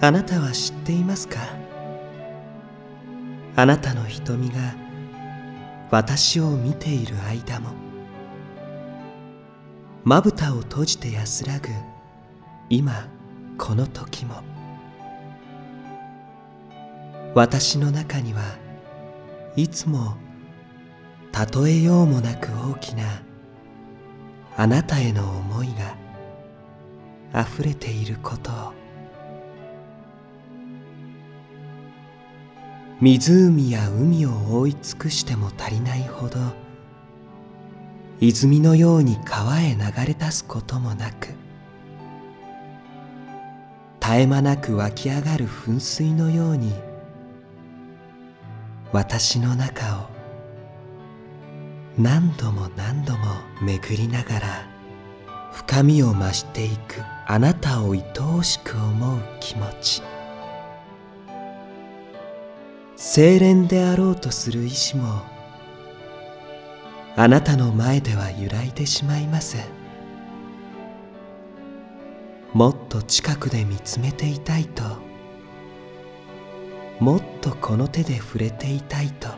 あなたは知っていますか？あなたの瞳が私を見ている間もまぶたを閉じて安らぐ今この時も私の中にはいつも例えようもなく大きなあなたへの思いが溢れていることを湖や海を覆い尽くしても足りないほど泉のように川へ流れ出すこともなく絶え間なく湧き上がる噴水のように私の中を何度も何度も巡りながら深みを増していくあなたを愛おしく思う気持ち。清廉であろうとする意志もあなたの前では揺らいでしまいます。もっと近くで見つめていたいともっとこの手で触れていたいと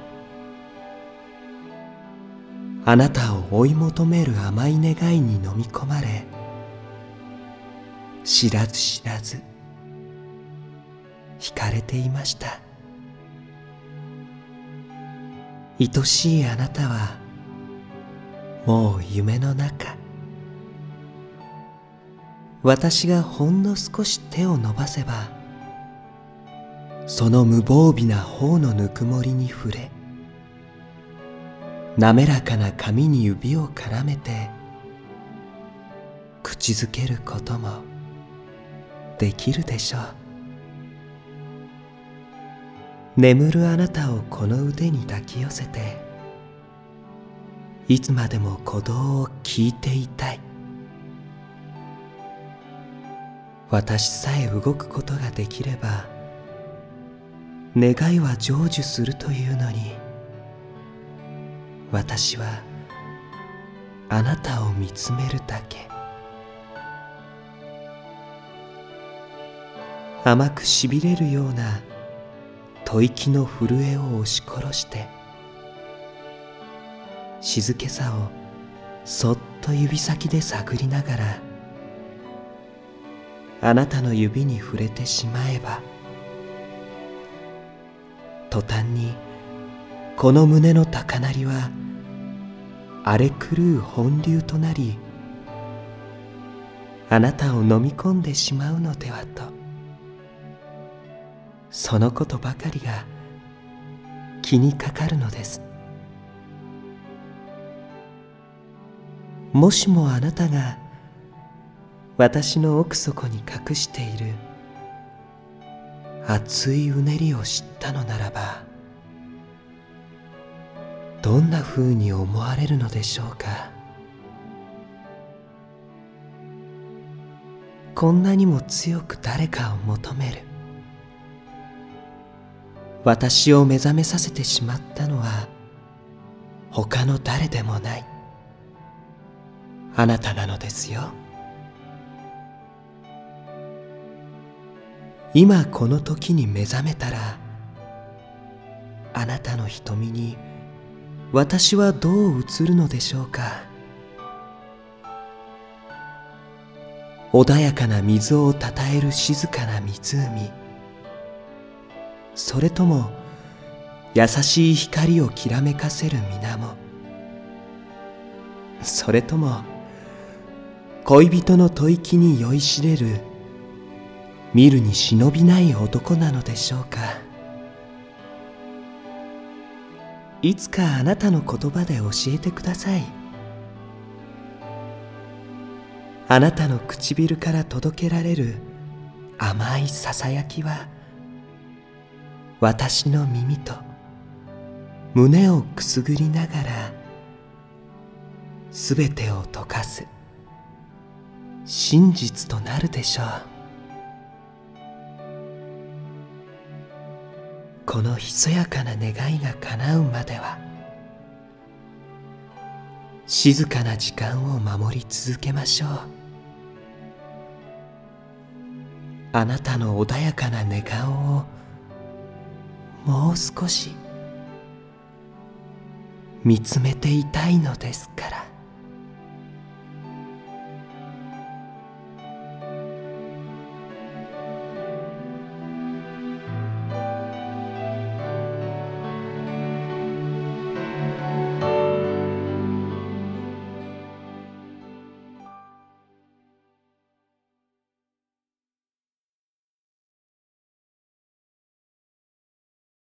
あなたを追い求める甘い願いに飲み込まれ知らず知らず惹かれていました。愛しいあなたはもう夢の中。私がほんの少し手を伸ばせばその無防備な頬のぬくもりに触れ滑らかな髪に指を絡めて口づけることもできるでしょう。眠るあなたをこの腕に抱き寄せていつまでも鼓動を聞いていたい。私さえ動くことができれば願いは成就するというのに私はあなたを見つめるだけ。甘くしびれるような吐息の震えを押し殺して静けさをそっと指先で探りながらあなたの指に触れてしまえば途端にこの胸の高鳴りは荒れ狂う本流となりあなたを飲み込んでしまうのではと。そのことばかりが気にかかるのです。もしもあなたが私の奥底に隠している熱いうねりを知ったのならばどんなふうに思われるのでしょうか。こんなにも強く誰かを求める。私を目覚めさせてしまったのは他の誰でもない。あなたなのですよ。今この時に目覚めたらあなたの瞳に私はどう映るのでしょうか。穏やかな水をたたえる静かな湖。それとも優しい光をきらめかせる水面それとも恋人の吐息に酔いしれる見るに忍びない男なのでしょうか。いつかあなたの言葉で教えてください。あなたの唇から届けられる甘いささやきは私の耳と胸をくすぐりながらすべてを溶かす真実となるでしょう。このひそやかな願いが叶うまでは静かな時間を守り続けましょう。あなたの穏やかな寝顔をもう少し見つめていたいのですから。